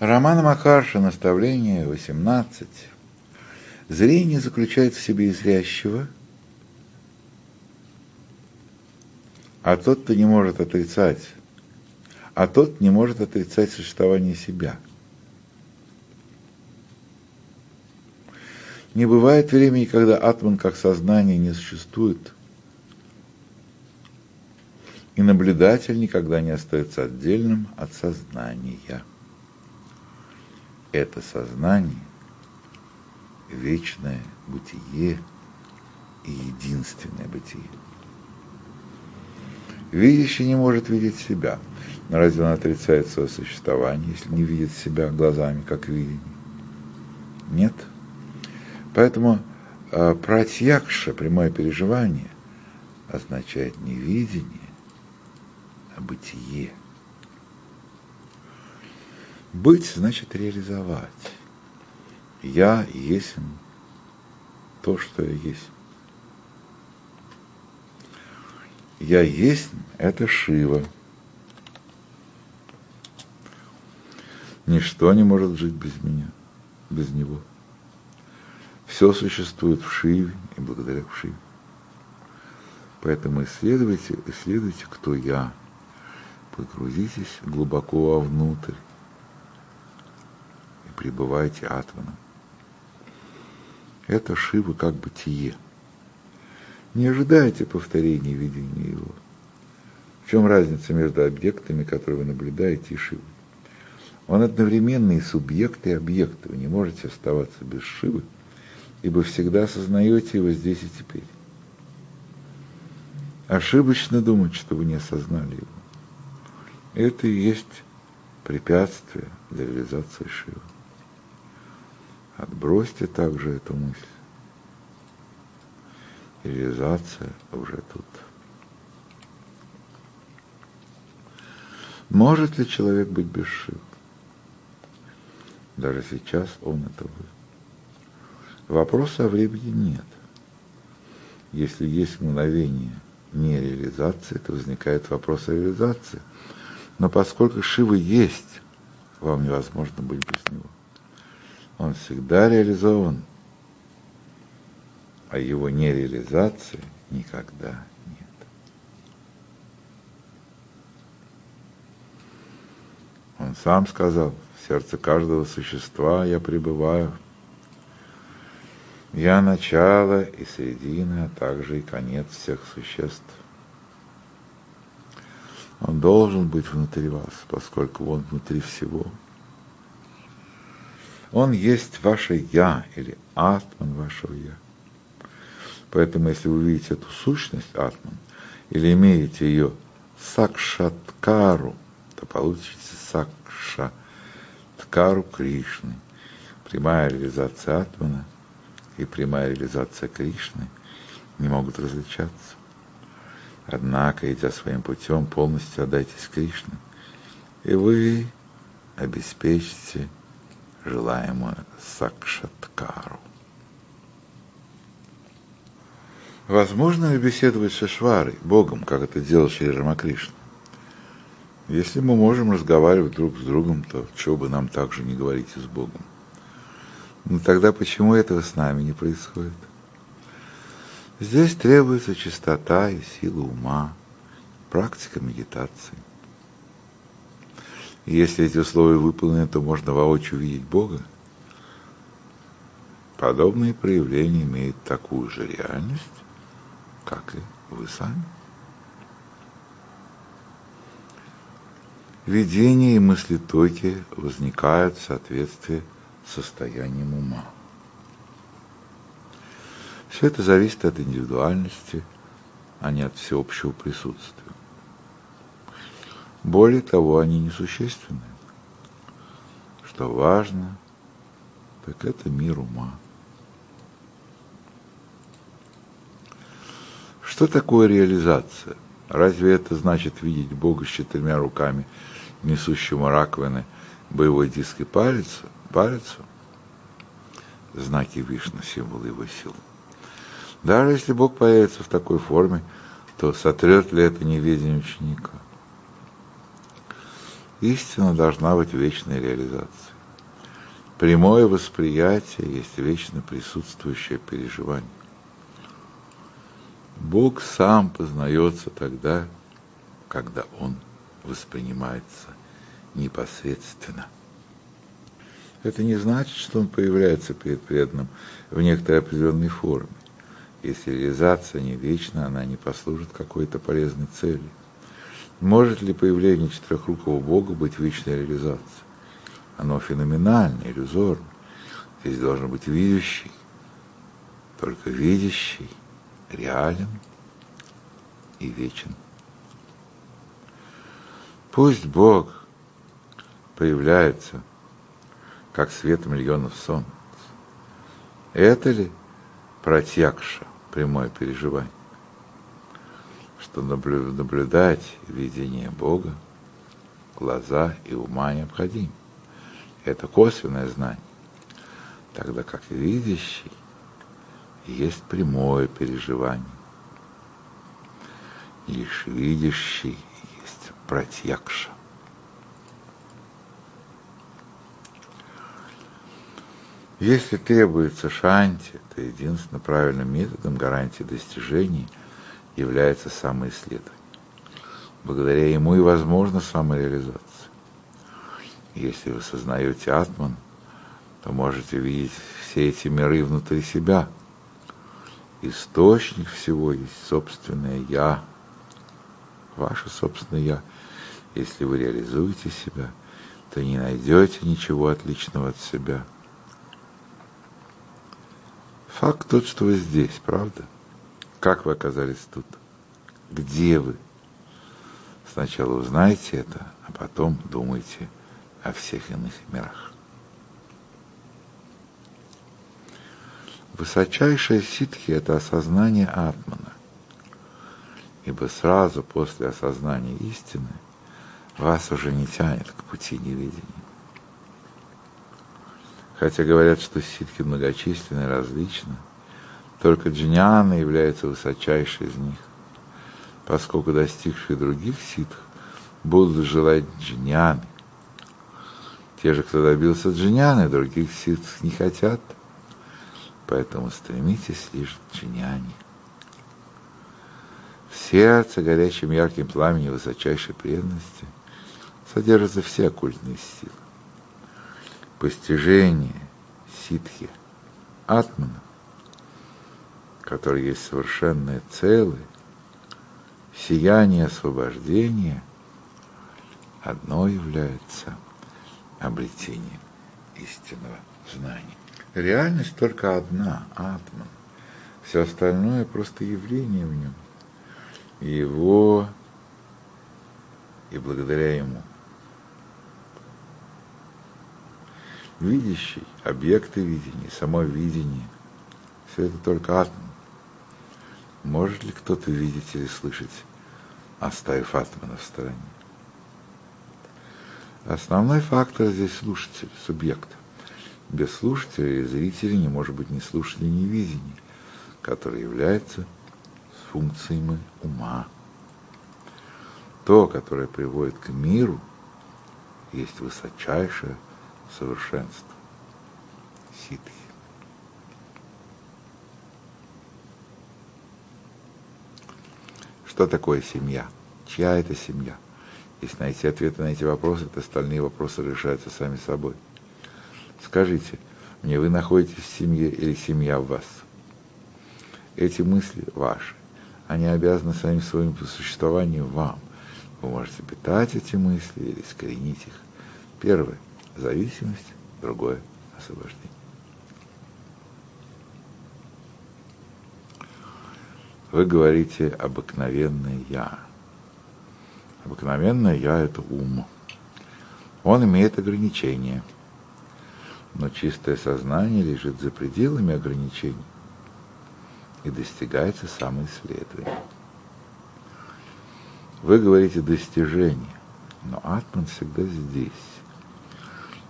Роман Макарша, наставление 18. Зрение заключает в себе и зрящего, а тот, кто не может отрицать, а тот не может отрицать существование себя. Не бывает времени, когда атман как сознание не существует, и наблюдатель никогда не остается отдельным от сознания это сознание, вечное бытие и единственное бытие. Видящий не может видеть себя. Но разве он отрицает свое существование, если не видит себя глазами, как видение? Нет. Поэтому э, пратьякша, прямое переживание, означает не видение, а бытие. Быть значит реализовать. Я есть то, что я есть. Я есть – это Шива. Ничто не может жить без меня, без него. Все существует в Шиве и благодаря Шиве. Поэтому исследуйте, исследуйте, кто я. Погрузитесь глубоко вовнутрь пребывайте атманом. Это Шива как бытие. Не ожидайте повторения видения его. В чем разница между объектами, которые вы наблюдаете, и Шивой? Он одновременно и субъект, и объект. Вы не можете оставаться без Шивы, ибо всегда осознаете его здесь и теперь. Ошибочно думать, что вы не осознали его. Это и есть препятствие для реализации Шивы. Отбросьте также эту мысль. реализация уже тут. Может ли человек быть без Шивы? Даже сейчас он это вы. Вопроса о времени нет. Если есть мгновение нереализации, то возникает вопрос о реализации. Но поскольку Шива есть, вам невозможно быть без него он всегда реализован, а его нереализации никогда нет. Он сам сказал, в сердце каждого существа я пребываю. Я начало и середина, а также и конец всех существ. Он должен быть внутри вас, поскольку он внутри всего. Он есть ваше «я» или «атман» вашего «я». Поэтому, если вы видите эту сущность «атман» или имеете ее сакшаткару, то получите сакшаткару Кришны. Прямая реализация Атмана и прямая реализация Кришны не могут различаться. Однако, идя своим путем, полностью отдайтесь Кришне, и вы обеспечите желаемую сакшаткару. Возможно ли беседовать с Шварой, Богом, как это делал Шри Рамакришна? Если мы можем разговаривать друг с другом, то чего бы нам также не говорить и с Богом? Но тогда почему этого с нами не происходит? Здесь требуется чистота и сила ума, практика медитации. Если эти условия выполнены, то можно воочию видеть Бога. Подобные проявления имеют такую же реальность, как и вы сами. Видения и мыслитоки возникают в соответствии с состоянием ума. Все это зависит от индивидуальности, а не от всеобщего присутствия. Более того, они несущественны. Что важно, так это мир ума. Что такое реализация? Разве это значит видеть Бога с четырьмя руками, несущему раковины, боевой диск и палец, палицу? Знаки Вишну, символ его сил. Даже если Бог появится в такой форме, то сотрет ли это неведение ученика? Истина должна быть вечной реализацией. Прямое восприятие есть вечно присутствующее переживание. Бог сам познается тогда, когда Он воспринимается непосредственно. Это не значит, что он появляется перед преданным в некоторой определенной форме. Если реализация не вечна, она не послужит какой-то полезной цели. Может ли появление четырехрукого Бога быть вечной реализацией? Оно феноменально, иллюзорно. Здесь должен быть видящий, только видящий, реален и вечен. Пусть Бог появляется, как свет миллионов солнц. Это ли протягша, прямое переживание? Что наблюдать видение Бога, глаза и ума необходимо. Это косвенное знание, тогда как видящий есть прямое переживание. Лишь видящий есть протягша. Если требуется шанти, то единственно правильным методом гарантии достижений является самоисследование. Благодаря ему и возможна самореализация. Если вы сознаете атман, то можете видеть все эти миры внутри себя. Источник всего есть собственное «я», ваше собственное «я». Если вы реализуете себя, то не найдете ничего отличного от себя – Факт тот, что вы здесь, правда? Как вы оказались тут? Где вы? Сначала узнаете это, а потом думайте о всех иных мирах. Высочайшая ситхи – это осознание атмана, ибо сразу после осознания истины вас уже не тянет к пути невидения. Хотя говорят, что ситхи многочисленны и различны, только джняна является высочайшей из них, поскольку достигшие других ситх будут желать джняны. Те же, кто добился джняны, других ситх не хотят, поэтому стремитесь лишь к джняне. В сердце горячим ярким пламени высочайшей преданности содержатся все оккультные силы постижение ситхи, атмана, который есть совершенное целое, сияние освобождения, одно является обретением истинного знания. Реальность только одна, атман. Все остальное просто явление в нем. Его и благодаря ему видящий, объекты видения, само видение. Все это только атом. Может ли кто-то видеть или слышать, оставив атомы в стороне? Основной фактор здесь слушатель, субъект. Без слушателя и зрителя не может быть ни слушания, ни видения, которое является функциями ума. То, которое приводит к миру, есть высочайшее совершенства. Ситхи. Что такое семья? Чья это семья? Если найти ответы на эти вопросы, то остальные вопросы решаются сами собой. Скажите, мне вы находитесь в семье или семья в вас? Эти мысли ваши. Они обязаны самим своим существованием вам. Вы можете питать эти мысли или искоренить их. Первое зависимость, другое освобождение. Вы говорите обыкновенное «я». Обыкновенное «я» — это ум. Он имеет ограничения, но чистое сознание лежит за пределами ограничений и достигается самоисследование. Вы говорите достижение, но атман всегда здесь.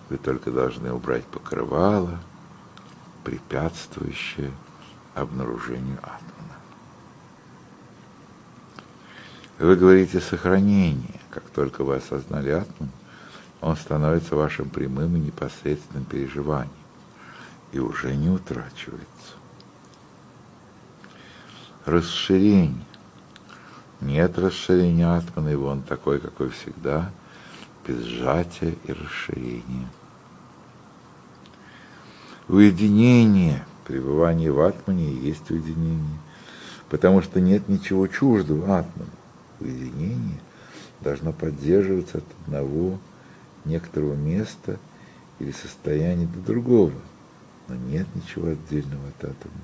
Вы только должны убрать покрывало, препятствующее обнаружению атмана. Вы говорите сохранение. Как только вы осознали атман, он становится вашим прямым и непосредственным переживанием и уже не утрачивается. Расширение. Нет расширения атмана, и он такой, какой всегда, без сжатия и расширения. Уединение, пребывание в атмане есть уединение, потому что нет ничего чуждого атману. Уединение должно поддерживаться от одного некоторого места или состояния до другого, но нет ничего отдельного от атома.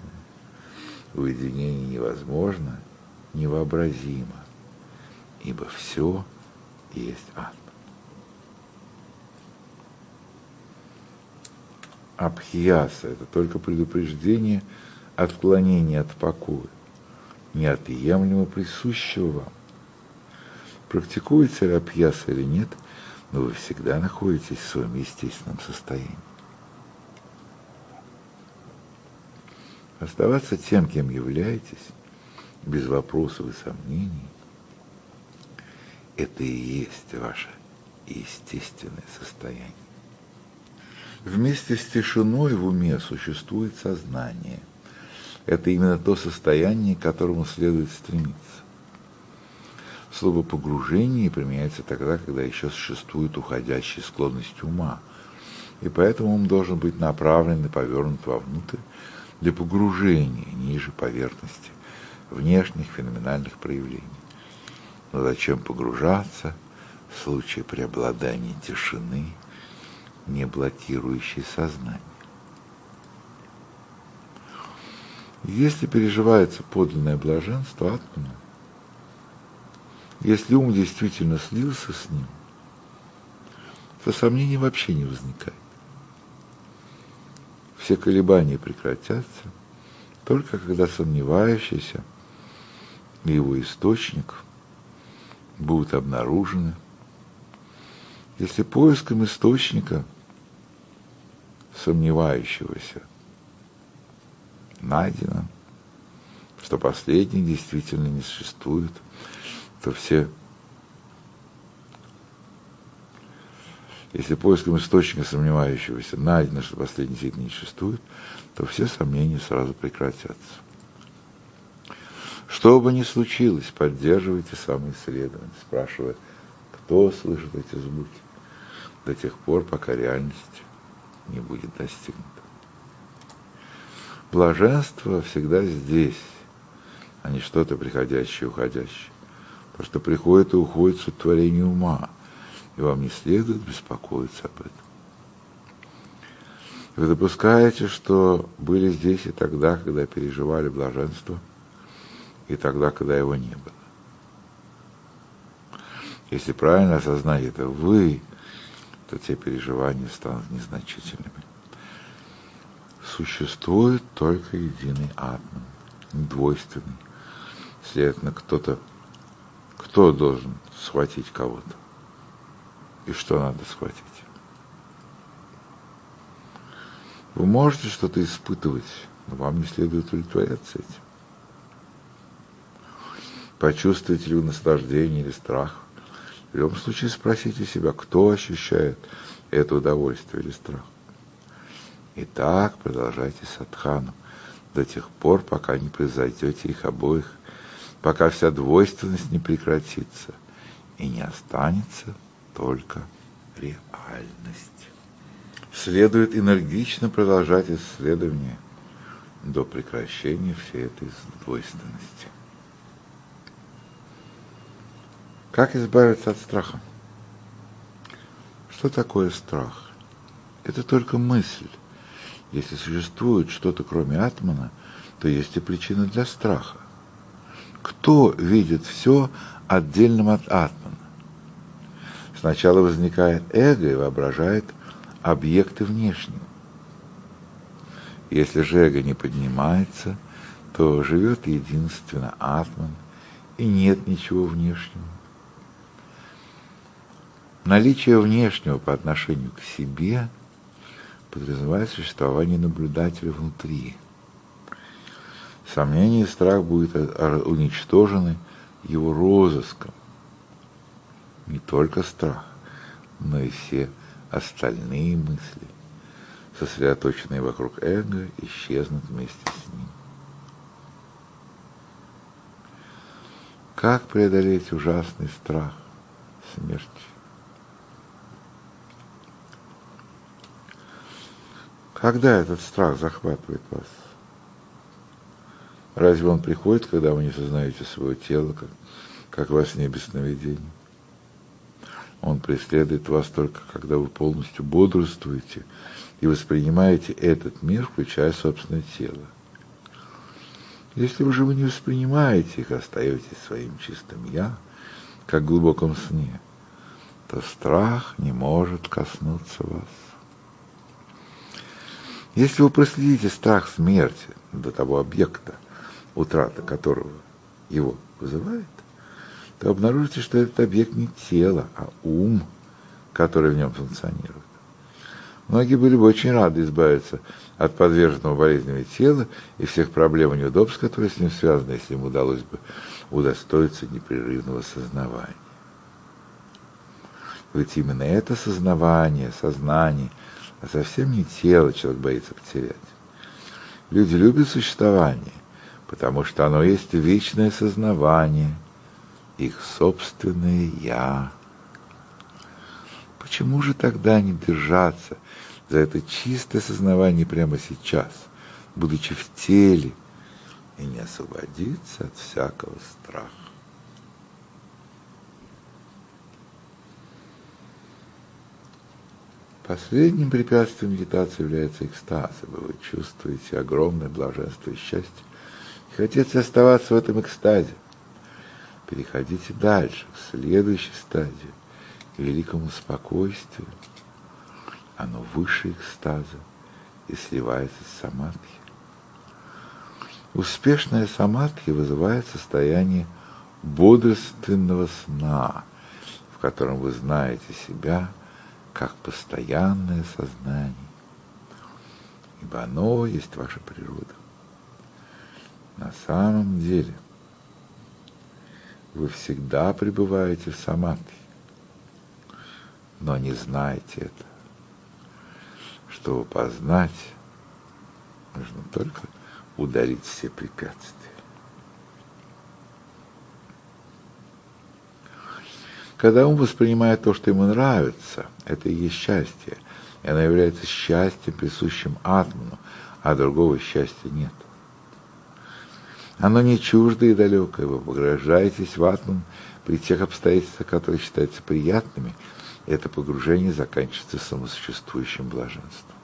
Уединение невозможно, невообразимо, ибо все есть атом. Абхияса – это только предупреждение отклонения от покоя, неотъемлемо присущего вам. Практикуете ли или нет, но вы всегда находитесь в своем естественном состоянии. Оставаться тем, кем являетесь, без вопросов и сомнений, это и есть ваше естественное состояние. Вместе с тишиной в уме существует сознание. Это именно то состояние, к которому следует стремиться. Слово «погружение» применяется тогда, когда еще существует уходящая склонность ума, и поэтому ум должен быть направлен и повернут вовнутрь для погружения ниже поверхности внешних феноменальных проявлений. Но зачем погружаться в случае преобладания тишины, не блокирующей сознание? Если переживается подлинное блаженство атмана, если ум действительно слился с ним, то сомнений вообще не возникает. Все колебания прекратятся, только когда сомневающийся и его источник будут обнаружены. Если поиском источника сомневающегося найдено, что последний действительно не существует, то все Если поиском источника сомневающегося найдено, что последний действительно не существует, то все сомнения сразу прекратятся. Что бы ни случилось, поддерживайте самоисследование, спрашивая, кто слышит эти звуки, до тех пор, пока реальность не будет достигнута. Блаженство всегда здесь, а не что-то приходящее и уходящее. То, что приходит и уходит с сотворения ума, и вам не следует беспокоиться об этом. Вы допускаете, что были здесь и тогда, когда переживали блаженство, и тогда, когда его не было. Если правильно осознать это вы, то те переживания станут незначительными. Существует только единый атом, двойственный. Следовательно, кто-то, кто должен схватить кого-то? И что надо схватить? Вы можете что-то испытывать, но вам не следует удовлетворяться этим. Почувствуете ли вы наслаждение или страх? В любом случае спросите себя, кто ощущает это удовольствие или страх. И так продолжайте садхану до тех пор, пока не произойдете их обоих, пока вся двойственность не прекратится и не останется только реальность. Следует энергично продолжать исследование до прекращения всей этой двойственности. Как избавиться от страха? Что такое страх? Это только мысль. Если существует что-то кроме атмана, то есть и причина для страха. Кто видит все отдельным от атмана? Сначала возникает эго и воображает объекты внешние. Если же эго не поднимается, то живет единственно атман, и нет ничего внешнего. Наличие внешнего по отношению к себе подразумевает существование наблюдателя внутри. Сомнение и страх будут уничтожены его розыском, не только страх, но и все остальные мысли, сосредоточенные вокруг эго, исчезнут вместе с ним. Как преодолеть ужасный страх смерти? Когда этот страх захватывает вас? Разве он приходит, когда вы не сознаете своего тела, как, как во сне без сновидений? Он преследует вас только, когда вы полностью бодрствуете и воспринимаете этот мир, включая собственное тело. Если вы же вы не воспринимаете их, остаетесь своим чистым «я», как в глубоком сне, то страх не может коснуться вас. Если вы проследите страх смерти до того объекта, утрата которого его вызывает, то обнаружите, что этот объект не тело, а ум, который в нем функционирует. Многие были бы очень рады избавиться от подверженного болезнями тела и всех проблем и неудобств, которые с ним связаны, если им удалось бы удостоиться непрерывного сознавания. Ведь именно это сознавание, сознание, а совсем не тело человек боится потерять. Люди любят существование, потому что оно есть вечное сознавание, их собственное «я». Почему же тогда не держаться за это чистое сознавание прямо сейчас, будучи в теле, и не освободиться от всякого страха? Последним препятствием медитации является экстаз, ибо вы чувствуете огромное блаженство и счастье, и хотите оставаться в этом экстазе. Переходите дальше, к следующей стадии, к великому спокойствию. Оно выше экстаза и сливается с самадхи. Успешная самадхи вызывает состояние бодрственного сна, в котором вы знаете себя как постоянное сознание, ибо оно есть ваша природа. На самом деле вы всегда пребываете в самадхи, но не знаете это. Чтобы познать, нужно только удалить все препятствия. Когда ум воспринимает то, что ему нравится, это и есть счастье. И оно является счастьем, присущим атману, а другого счастья нет. Оно не чуждо и далекое, вы погружаетесь в атман при тех обстоятельствах, которые считаются приятными, и это погружение заканчивается самосуществующим блаженством.